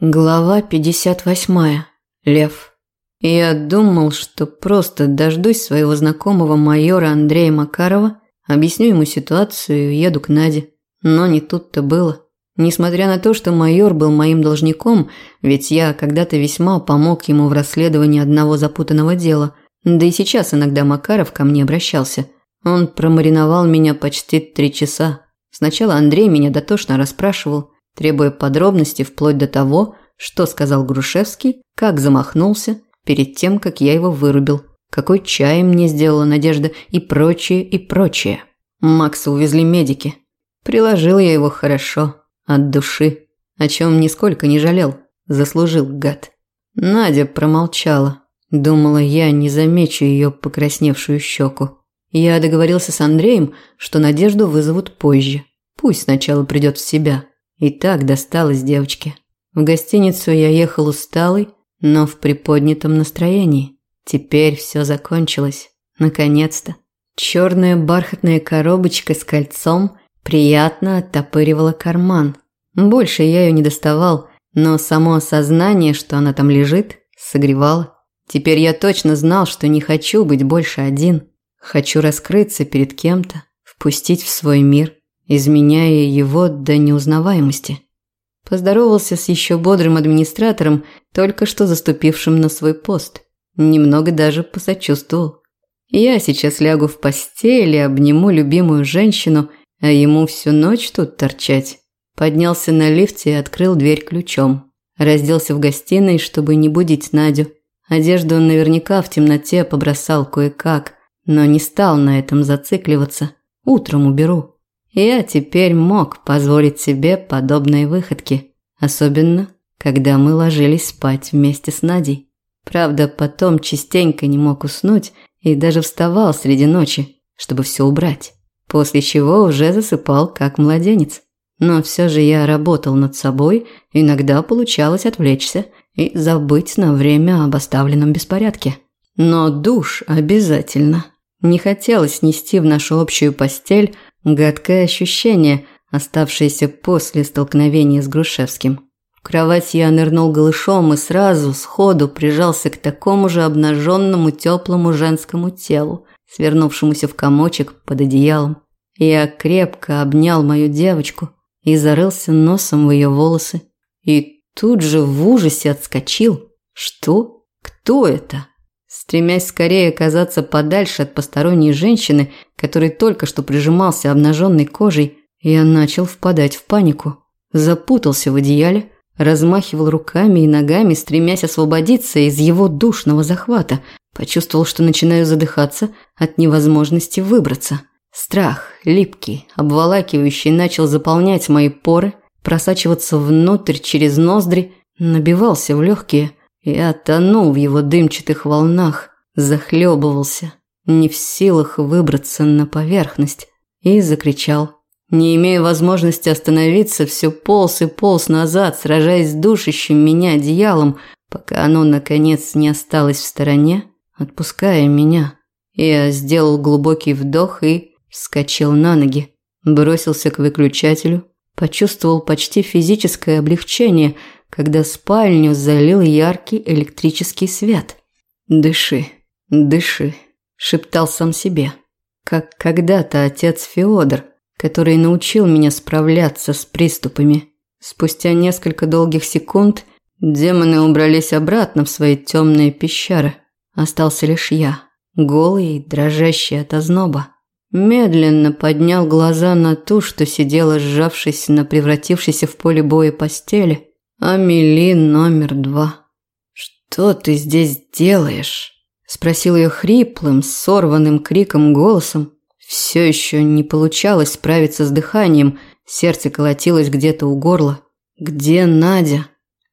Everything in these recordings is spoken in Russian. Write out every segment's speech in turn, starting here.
Глава 58. Лев. Я думал, что просто дождусь своего знакомого майора Андрея Макарова, объясню ему ситуацию и еду к Наде. Но не тут-то было. Несмотря на то, что майор был моим должником, ведь я когда-то весьма помог ему в расследовании одного запутанного дела, да и сейчас иногда Макаров ко мне обращался. Он промариновал меня почти три часа. Сначала Андрей меня дотошно расспрашивал – требуя подробностей вплоть до того, что сказал Грушевский, как замахнулся перед тем, как я его вырубил, какой чай мне сделала Надежда и прочее, и прочее. Макса увезли медики. Приложил я его хорошо, от души, о чем нисколько не жалел, заслужил гад. Надя промолчала. Думала, я не замечу ее покрасневшую щеку. Я договорился с Андреем, что Надежду вызовут позже. Пусть сначала придет в себя. И так досталось девочке. В гостиницу я ехал усталый, но в приподнятом настроении. Теперь все закончилось. Наконец-то. Черная бархатная коробочка с кольцом приятно оттопыривала карман. Больше я ее не доставал, но само осознание, что она там лежит, согревало. Теперь я точно знал, что не хочу быть больше один. Хочу раскрыться перед кем-то, впустить в свой мир изменяя его до неузнаваемости. Поздоровался с еще бодрым администратором, только что заступившим на свой пост. Немного даже посочувствовал. Я сейчас лягу в постель и обниму любимую женщину, а ему всю ночь тут торчать. Поднялся на лифте и открыл дверь ключом. Разделся в гостиной, чтобы не будить Надю. Одежду он наверняка в темноте побросал кое-как, но не стал на этом зацикливаться. Утром уберу. Я теперь мог позволить себе подобные выходки, особенно когда мы ложились спать вместе с Надей. Правда, потом частенько не мог уснуть и даже вставал среди ночи, чтобы все убрать, после чего уже засыпал как младенец. Но все же я работал над собой, иногда получалось отвлечься и забыть на время об оставленном беспорядке. Но душ обязательно. Не хотелось нести в нашу общую постель Гадкое ощущение, оставшееся после столкновения с Грушевским. В кровать я нырнул голышом и сразу, сходу, прижался к такому же обнаженному теплому женскому телу, свернувшемуся в комочек под одеялом. Я крепко обнял мою девочку и зарылся носом в ее волосы. И тут же в ужасе отскочил. Что? Кто это? Стремясь скорее оказаться подальше от посторонней женщины, который только что прижимался обнаженной кожей, я начал впадать в панику. Запутался в одеяле, размахивал руками и ногами, стремясь освободиться из его душного захвата. Почувствовал, что начинаю задыхаться от невозможности выбраться. Страх, липкий, обволакивающий, начал заполнять мои поры, просачиваться внутрь через ноздри, набивался в легкие – я тонул в его дымчатых волнах, захлебывался, не в силах выбраться на поверхность, и закричал. Не имея возможности остановиться, все полз и полз назад, сражаясь с душащим меня одеялом, пока оно, наконец, не осталось в стороне, отпуская меня. Я сделал глубокий вдох и вскочил на ноги, бросился к выключателю, почувствовал почти физическое облегчение – когда спальню залил яркий электрический свет. «Дыши, дыши», – шептал сам себе. Как когда-то отец Феодор, который научил меня справляться с приступами. Спустя несколько долгих секунд демоны убрались обратно в свои темные пещеры. Остался лишь я, голый и дрожащий от озноба. Медленно поднял глаза на ту, что сидела, сжавшись на превратившейся в поле боя постели, Амели номер два. Что ты здесь делаешь? Спросил ее хриплым, сорванным криком голосом. Все еще не получалось справиться с дыханием, сердце колотилось где-то у горла. Где Надя?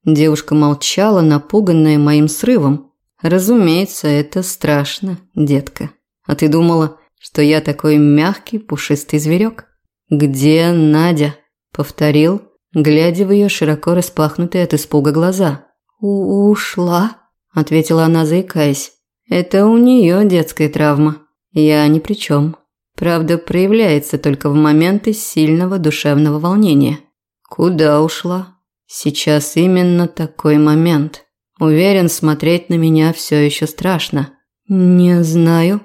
Девушка молчала, напуганная моим срывом. Разумеется, это страшно, детка. А ты думала, что я такой мягкий, пушистый зверек? Где Надя? Повторил, глядя в ее широко распахнутые от испуга глаза. У «Ушла», – ответила она, заикаясь. «Это у нее детская травма. Я ни при чем. Правда, проявляется только в моменты сильного душевного волнения». «Куда ушла?» Сейчас именно такой момент. Уверен, смотреть на меня все еще страшно. Не знаю.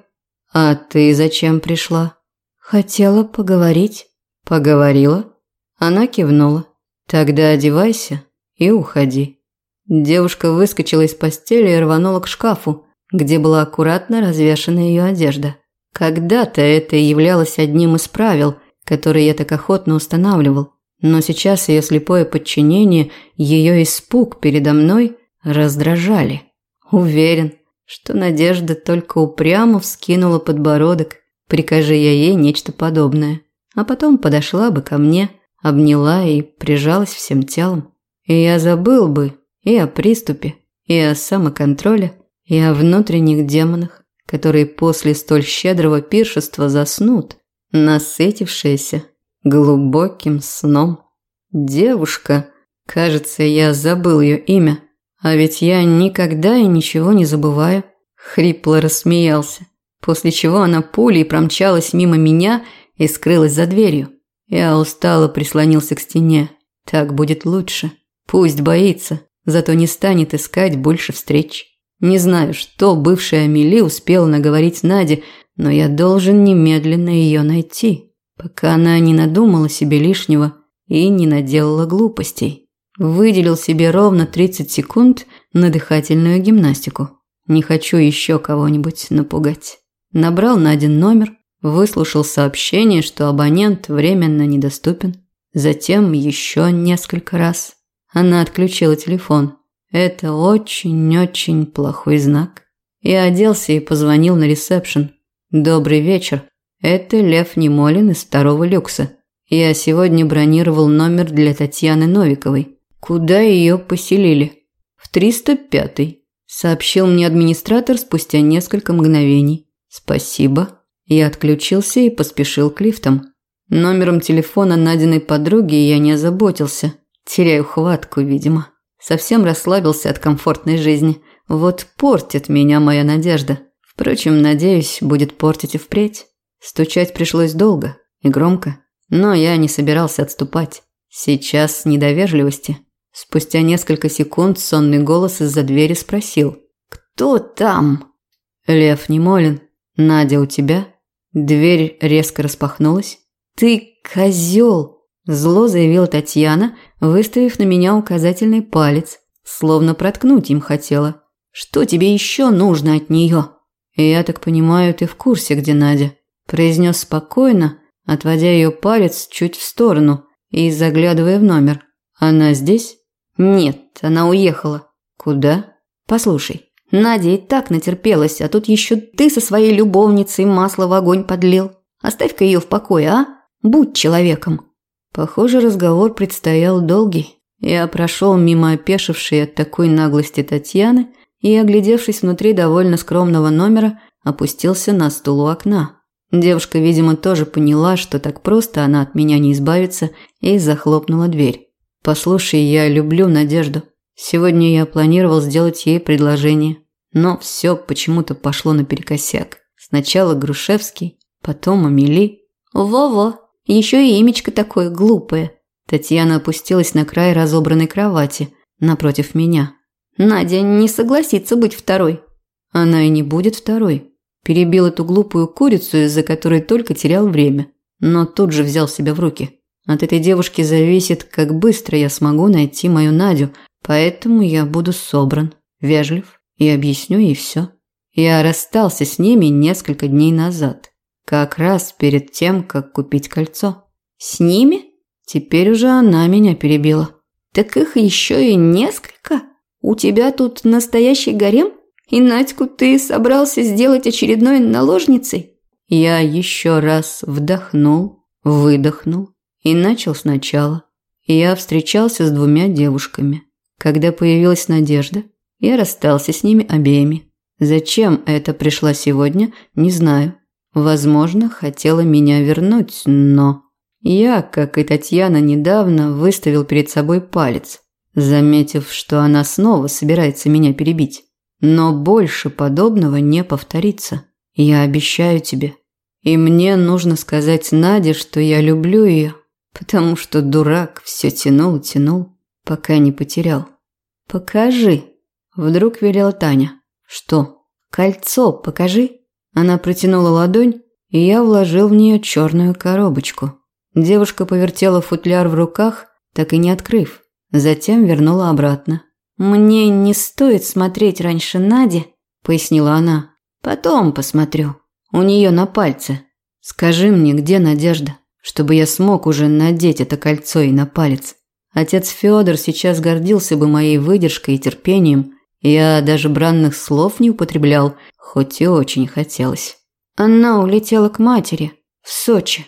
А ты зачем пришла? Хотела поговорить. Поговорила? Она кивнула. Тогда одевайся и уходи. Девушка выскочила из постели и рванула к шкафу, где была аккуратно развешана ее одежда. Когда-то это являлось одним из правил, которые я так охотно устанавливал, но сейчас ее слепое подчинение, ее испуг передо мной раздражали. Уверен, что Надежда только упрямо вскинула подбородок, прикажи я ей нечто подобное, а потом подошла бы ко мне, обняла и прижалась всем телом. И я забыл бы и о приступе, и о самоконтроле, и о внутренних демонах, которые после столь щедрого пиршества заснут, насытившиеся глубоким сном. Девушка, кажется, я забыл ее имя, а ведь я никогда и ничего не забываю, хрипло рассмеялся, после чего она пулей промчалась мимо меня и скрылась за дверью. Я устало прислонился к стене. Так будет лучше. Пусть боится, зато не станет искать больше встреч. Не знаю, что бывшая Амели успела наговорить Наде, но я должен немедленно ее найти, пока она не надумала себе лишнего и не наделала глупостей. Выделил себе ровно 30 секунд на дыхательную гимнастику. Не хочу еще кого-нибудь напугать. Набрал Надин номер, выслушал сообщение, что абонент временно недоступен. Затем еще несколько раз. Она отключила телефон. Это очень-очень плохой знак. Я оделся и позвонил на ресепшн. «Добрый вечер. Это Лев Немолин из второго люкса. Я сегодня бронировал номер для Татьяны Новиковой. Куда ее поселили?» «В 305-й», – сообщил мне администратор спустя несколько мгновений. «Спасибо». Я отключился и поспешил к лифтам. Номером телефона Надиной подруги я не озаботился. Теряю хватку, видимо. Совсем расслабился от комфортной жизни. Вот портит меня моя надежда. Впрочем, надеюсь, будет портить и впредь. Стучать пришлось долго и громко, но я не собирался отступать. Сейчас не до вежливости. Спустя несколько секунд сонный голос из-за двери спросил. «Кто там?» «Лев Немолин. Надя у тебя?» Дверь резко распахнулась. «Ты козел!» Зло заявила Татьяна, выставив на меня указательный палец, словно проткнуть им хотела. «Что тебе еще нужно от нее?» «Я так понимаю, ты в курсе, где Надя?» произнес спокойно, отводя ее палец чуть в сторону и заглядывая в номер. «Она здесь?» «Нет, она уехала». «Куда?» «Послушай, Надя и так натерпелась, а тут еще ты со своей любовницей масло в огонь подлил. Оставь-ка ее в покое, а? Будь человеком». Похоже, разговор предстоял долгий. Я прошел мимо опешившей от такой наглости Татьяны и, оглядевшись внутри довольно скромного номера, опустился на стул у окна. Девушка, видимо, тоже поняла, что так просто она от меня не избавится, и захлопнула дверь. «Послушай, я люблю Надежду. Сегодня я планировал сделать ей предложение, но все почему-то пошло наперекосяк. Сначала Грушевский, потом Амели. Во-во, еще и имечко такое глупое. Татьяна опустилась на край разобранной кровати напротив меня. Надя не согласится быть второй. Она и не будет второй. Перебил эту глупую курицу, из-за которой только терял время, но тут же взял себя в руки. От этой девушки зависит, как быстро я смогу найти мою Надю, поэтому я буду собран, вежлив и объясню ей все. Я расстался с ними несколько дней назад. Как раз перед тем, как купить кольцо. С ними? Теперь уже она меня перебила. Так их еще и несколько? У тебя тут настоящий гарем? И Надьку ты собрался сделать очередной наложницей? Я еще раз вдохнул, выдохнул и начал сначала. Я встречался с двумя девушками. Когда появилась Надежда, я расстался с ними обеими. Зачем это пришла сегодня, не знаю. Возможно, хотела меня вернуть, но... Я, как и Татьяна недавно, выставил перед собой палец, заметив, что она снова собирается меня перебить. Но больше подобного не повторится. Я обещаю тебе. И мне нужно сказать Наде, что я люблю ее, потому что дурак все тянул тянул. Пока не потерял. «Покажи», – вдруг велела Таня. «Что? Кольцо покажи». Она протянула ладонь, и я вложил в нее черную коробочку. Девушка повертела футляр в руках, так и не открыв. Затем вернула обратно. «Мне не стоит смотреть раньше Нади», – пояснила она. «Потом посмотрю. У нее на пальце. Скажи мне, где Надежда, чтобы я смог уже надеть это кольцо и на палец». Отец Федор сейчас гордился бы моей выдержкой и терпением. Я даже бранных слов не употреблял, хоть и очень хотелось. Она улетела к матери, в Сочи.